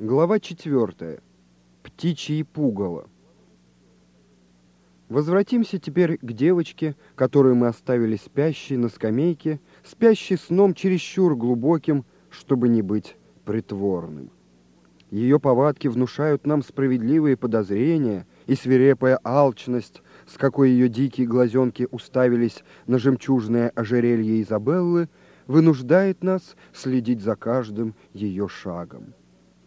Глава четвертая. Птичьи пугало. Возвратимся теперь к девочке, которую мы оставили спящей на скамейке, спящей сном чересчур глубоким, чтобы не быть притворным. Ее повадки внушают нам справедливые подозрения и свирепая алчность, с какой ее дикие глазенки уставились на жемчужное ожерелье Изабеллы, вынуждает нас следить за каждым ее шагом.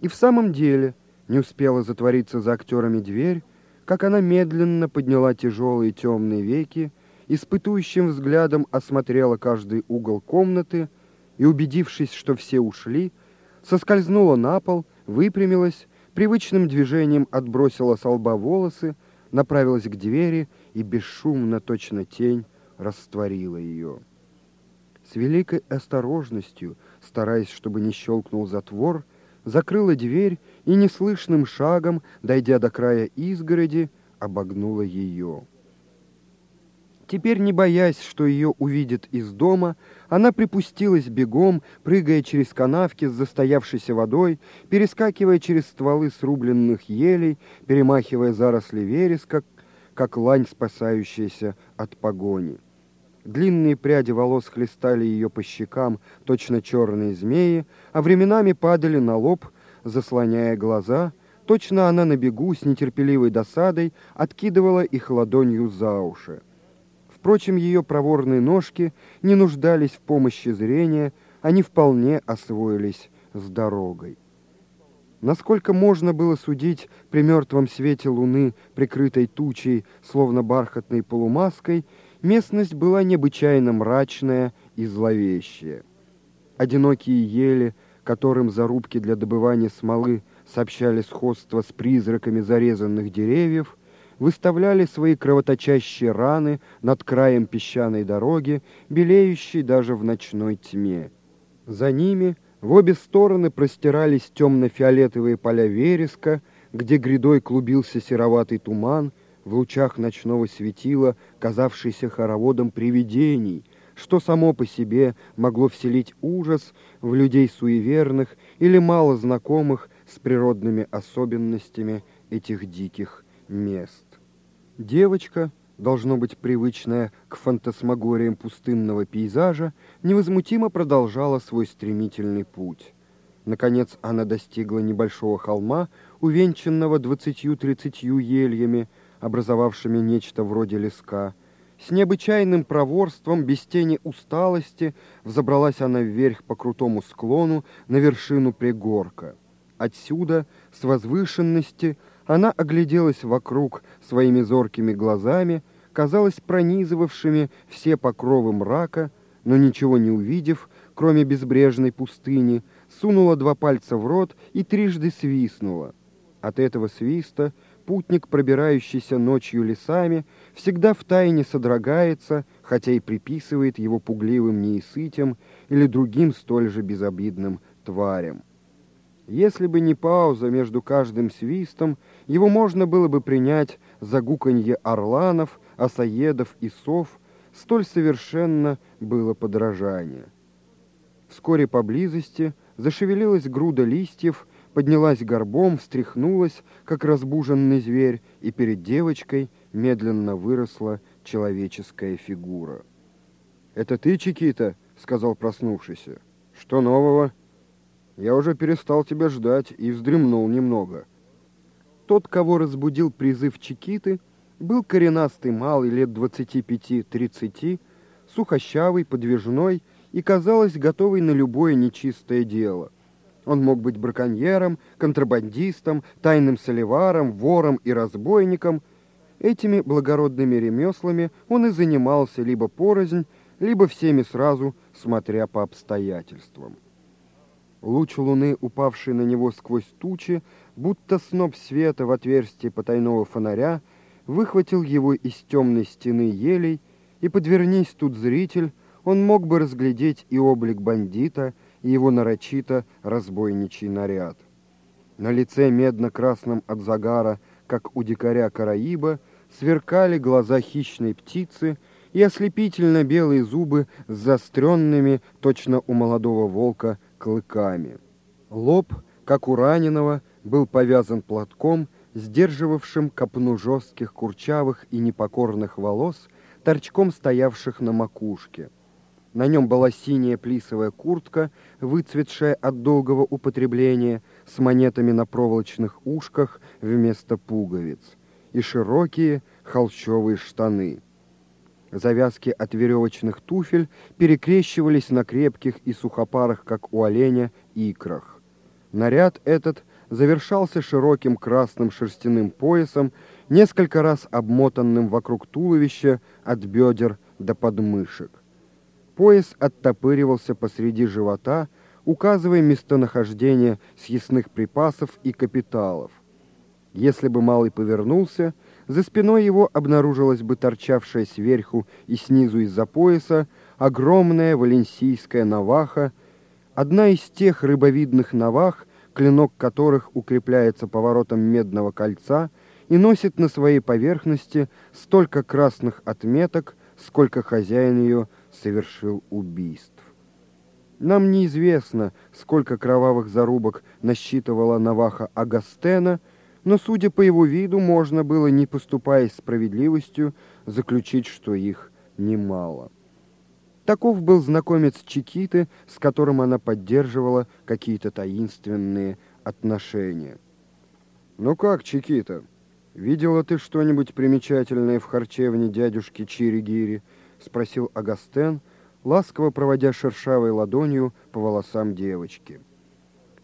И в самом деле не успела затвориться за актерами дверь, как она медленно подняла тяжелые темные веки, испытующим взглядом осмотрела каждый угол комнаты и, убедившись, что все ушли, соскользнула на пол, выпрямилась, привычным движением отбросила со лба волосы, направилась к двери и бесшумно, точно тень, растворила ее. С великой осторожностью, стараясь, чтобы не щелкнул затвор, закрыла дверь и неслышным шагом, дойдя до края изгороди, обогнула ее. Теперь, не боясь, что ее увидят из дома, она припустилась бегом, прыгая через канавки с застоявшейся водой, перескакивая через стволы срубленных елей, перемахивая заросли вереска, как лань, спасающаяся от погони. Длинные пряди волос хлестали ее по щекам, точно черные змеи, а временами падали на лоб, заслоняя глаза. Точно она на бегу с нетерпеливой досадой откидывала их ладонью за уши. Впрочем, ее проворные ножки не нуждались в помощи зрения, они вполне освоились с дорогой. Насколько можно было судить при мертвом свете луны, прикрытой тучей, словно бархатной полумаской, Местность была необычайно мрачная и зловещая. Одинокие ели, которым зарубки для добывания смолы сообщали сходство с призраками зарезанных деревьев, выставляли свои кровоточащие раны над краем песчаной дороги, белеющей даже в ночной тьме. За ними в обе стороны простирались темно-фиолетовые поля вереска, где грядой клубился сероватый туман, в лучах ночного светила, казавшийся хороводом привидений, что само по себе могло вселить ужас в людей суеверных или мало знакомых с природными особенностями этих диких мест. Девочка, должно быть привычная к фантасмагориям пустынного пейзажа, невозмутимо продолжала свой стремительный путь. Наконец она достигла небольшого холма, увенчанного двадцатью-тридцатью ельями, образовавшими нечто вроде леска. С необычайным проворством, без тени усталости, взобралась она вверх по крутому склону на вершину пригорка. Отсюда, с возвышенности, она огляделась вокруг своими зоркими глазами, казалось пронизывавшими все покровы мрака, но ничего не увидев, кроме безбрежной пустыни, сунула два пальца в рот и трижды свистнула. От этого свиста путник, пробирающийся ночью лесами, всегда втайне содрогается, хотя и приписывает его пугливым неисытям или другим столь же безобидным тварям. Если бы не пауза между каждым свистом, его можно было бы принять за гуканье орланов, осаедов и сов, столь совершенно было подражание. Вскоре поблизости зашевелилась груда листьев, поднялась горбом, встряхнулась, как разбуженный зверь, и перед девочкой медленно выросла человеческая фигура. «Это ты, Чикита?» — сказал проснувшийся. «Что нового?» «Я уже перестал тебя ждать и вздремнул немного». Тот, кого разбудил призыв Чикиты, был коренастый малый лет двадцати пяти-тридцати, сухощавый, подвижной и, казалось, готовый на любое нечистое дело. Он мог быть браконьером, контрабандистом, тайным соливаром, вором и разбойником. Этими благородными ремеслами он и занимался либо порознь, либо всеми сразу, смотря по обстоятельствам. Луч луны, упавший на него сквозь тучи, будто сноп света в отверстие потайного фонаря, выхватил его из темной стены елей, и, подвернись тут зритель, он мог бы разглядеть и облик бандита, и его нарочито разбойничий наряд. На лице медно-красном от загара, как у дикаря Караиба, сверкали глаза хищной птицы и ослепительно белые зубы с заостренными, точно у молодого волка, клыками. Лоб, как у раненого, был повязан платком, сдерживавшим копну жестких, курчавых и непокорных волос, торчком стоявших на макушке. На нем была синяя плисовая куртка, выцветшая от долгого употребления, с монетами на проволочных ушках вместо пуговиц, и широкие холщовые штаны. Завязки от веревочных туфель перекрещивались на крепких и сухопарах, как у оленя, икрах. Наряд этот завершался широким красным шерстяным поясом, несколько раз обмотанным вокруг туловища от бедер до подмышек. Пояс оттопыривался посреди живота, указывая местонахождение съестных припасов и капиталов. Если бы малый повернулся, за спиной его обнаружилась бы торчавшая сверху и снизу из-за пояса огромная валенсийская наваха, одна из тех рыбовидных навах, клинок которых укрепляется поворотом медного кольца и носит на своей поверхности столько красных отметок, сколько хозяин ее совершил убийств. Нам неизвестно, сколько кровавых зарубок насчитывала Наваха Агастена, но, судя по его виду, можно было, не поступая справедливостью, заключить, что их немало. Таков был знакомец Чикиты, с которым она поддерживала какие-то таинственные отношения. «Ну как, Чикита, видела ты что-нибудь примечательное в харчевне дядюшки Чиригири?» — спросил Агастен, ласково проводя шершавой ладонью по волосам девочки.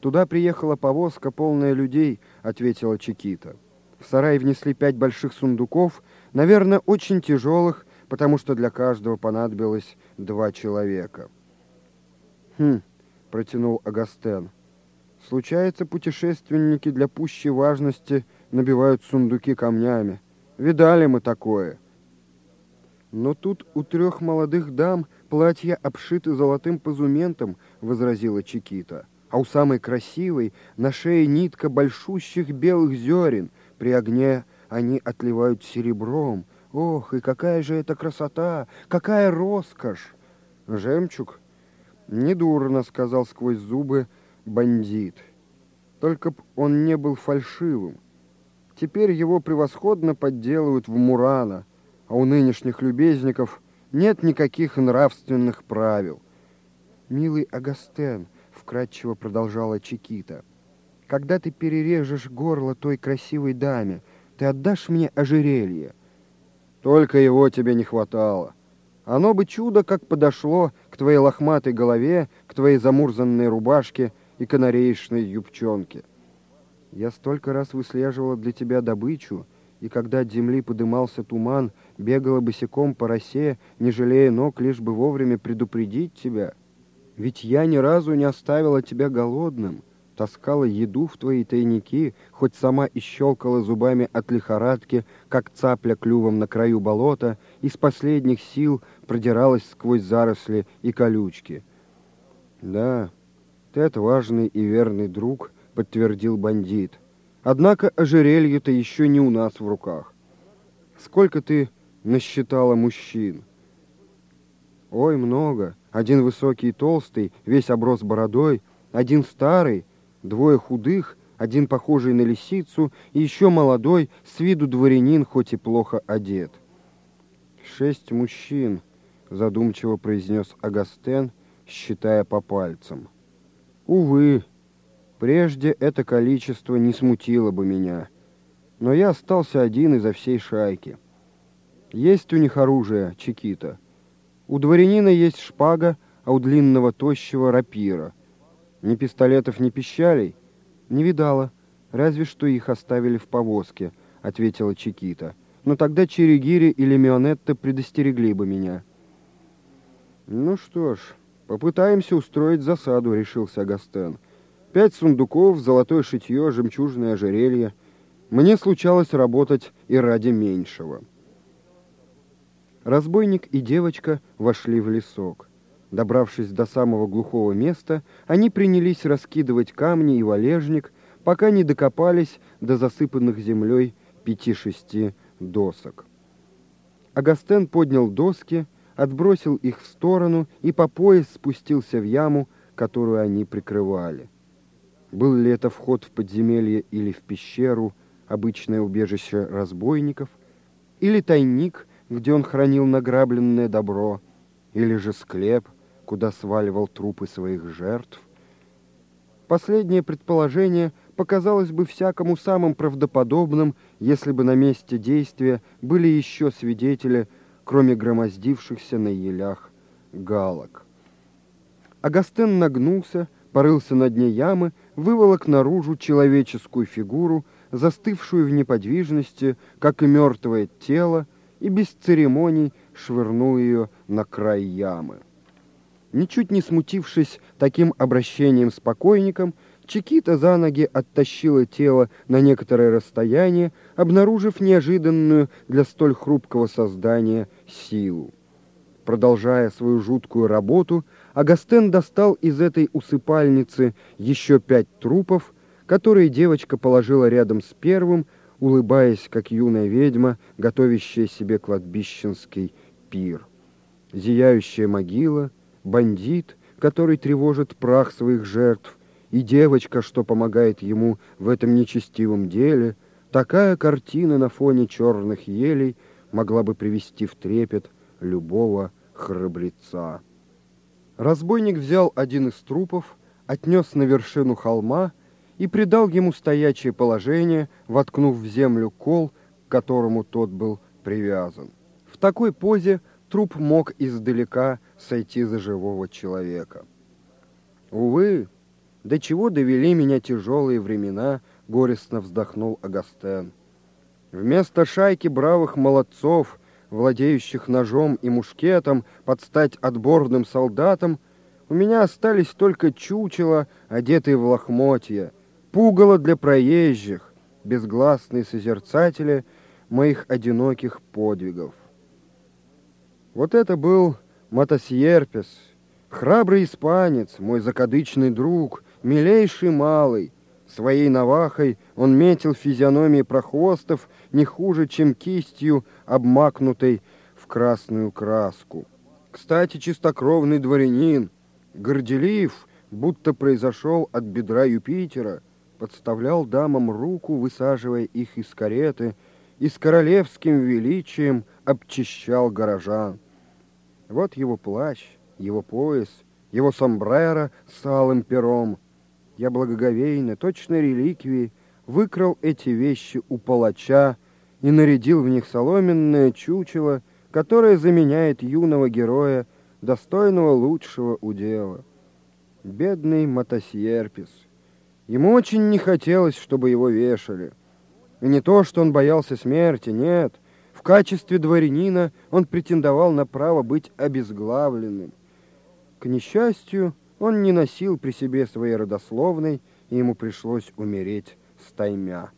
«Туда приехала повозка, полная людей», — ответила Чикита. В сарай внесли пять больших сундуков, наверное, очень тяжелых, потому что для каждого понадобилось два человека. «Хм», — протянул Агастен, — «случается, путешественники для пущей важности набивают сундуки камнями. Видали мы такое». «Но тут у трех молодых дам платья обшиты золотым позументом», — возразила Чикита. «А у самой красивой на шее нитка большущих белых зерен. При огне они отливают серебром. Ох, и какая же это красота! Какая роскошь!» «Жемчуг?» «Недурно», — сказал сквозь зубы бандит. «Только б он не был фальшивым. Теперь его превосходно подделывают в Мурана» а у нынешних любезников нет никаких нравственных правил. «Милый Агастен», — вкратчиво продолжала Чикита, — «когда ты перережешь горло той красивой даме, ты отдашь мне ожерелье?» «Только его тебе не хватало. Оно бы чудо как подошло к твоей лохматой голове, к твоей замурзанной рубашке и канареечной юбчонке. Я столько раз выслеживала для тебя добычу, и когда от земли подымался туман, бегала босиком по росе, не жалея ног, лишь бы вовремя предупредить тебя. Ведь я ни разу не оставила тебя голодным, таскала еду в твои тайники, хоть сама и щелкала зубами от лихорадки, как цапля клювом на краю болота, из последних сил продиралась сквозь заросли и колючки. Да, ты отважный и верный друг, подтвердил бандит. Однако ожерелье-то еще не у нас в руках. Сколько ты насчитала мужчин? Ой, много. Один высокий и толстый, весь оброс бородой, один старый, двое худых, один похожий на лисицу и еще молодой, с виду дворянин, хоть и плохо одет. Шесть мужчин, задумчиво произнес Агастен, считая по пальцам. Увы, Прежде это количество не смутило бы меня, но я остался один изо всей шайки. Есть у них оружие, чекита. У дворянина есть шпага, а у длинного тощего рапира. Ни пистолетов, ни пищалей? Не видала, разве что их оставили в повозке, ответила Чикита. Но тогда Чиригири или Мионетта предостерегли бы меня. Ну что ж, попытаемся устроить засаду, решился Агастен. Пять сундуков, золотое шитье, жемчужное ожерелье. Мне случалось работать и ради меньшего. Разбойник и девочка вошли в лесок. Добравшись до самого глухого места, они принялись раскидывать камни и валежник, пока не докопались до засыпанных землей пяти-шести досок. Агастен поднял доски, отбросил их в сторону и по пояс спустился в яму, которую они прикрывали. Был ли это вход в подземелье или в пещеру, обычное убежище разбойников, или тайник, где он хранил награбленное добро, или же склеп, куда сваливал трупы своих жертв. Последнее предположение показалось бы всякому самым правдоподобным, если бы на месте действия были еще свидетели, кроме громоздившихся на елях галок. Агастен нагнулся, порылся на дне ямы, выволок наружу человеческую фигуру, застывшую в неподвижности, как и мертвое тело, и без церемоний швырнул ее на край ямы. Ничуть не смутившись таким обращением с покойником, Чикита за ноги оттащила тело на некоторое расстояние, обнаружив неожиданную для столь хрупкого создания силу. Продолжая свою жуткую работу, Агастен достал из этой усыпальницы еще пять трупов, которые девочка положила рядом с первым, улыбаясь, как юная ведьма, готовящая себе кладбищенский пир. Зияющая могила, бандит, который тревожит прах своих жертв, и девочка, что помогает ему в этом нечестивом деле, такая картина на фоне черных елей могла бы привести в трепет любого храбреца. Разбойник взял один из трупов, отнес на вершину холма и придал ему стоячее положение, воткнув в землю кол, к которому тот был привязан. В такой позе труп мог издалека сойти за живого человека. Увы, до чего довели меня тяжелые времена, горестно вздохнул Агастен. Вместо шайки бравых молодцов, владеющих ножом и мушкетом, под стать отборным солдатам, у меня остались только чучела, одетые в лохмотья, пугало для проезжих, безгласные созерцатели моих одиноких подвигов. Вот это был Матасьерпес, храбрый испанец, мой закадычный друг, милейший малый. Своей навахой он метил физиономии прохвостов не хуже, чем кистью, обмакнутой в красную краску. Кстати, чистокровный дворянин, горделив, будто произошел от бедра Юпитера, подставлял дамам руку, высаживая их из кареты, и с королевским величием обчищал горожан. Вот его плащ, его пояс, его сомбреро с алым пером. Я благоговейно, точно реликвии, выкрал эти вещи у палача и нарядил в них соломенное чучело, которое заменяет юного героя, достойного лучшего удела. Бедный Матасьерпис. Ему очень не хотелось, чтобы его вешали. И не то, что он боялся смерти, нет. В качестве дворянина он претендовал на право быть обезглавленным. К несчастью, он не носил при себе своей родословной, и ему пришлось умереть стаймя.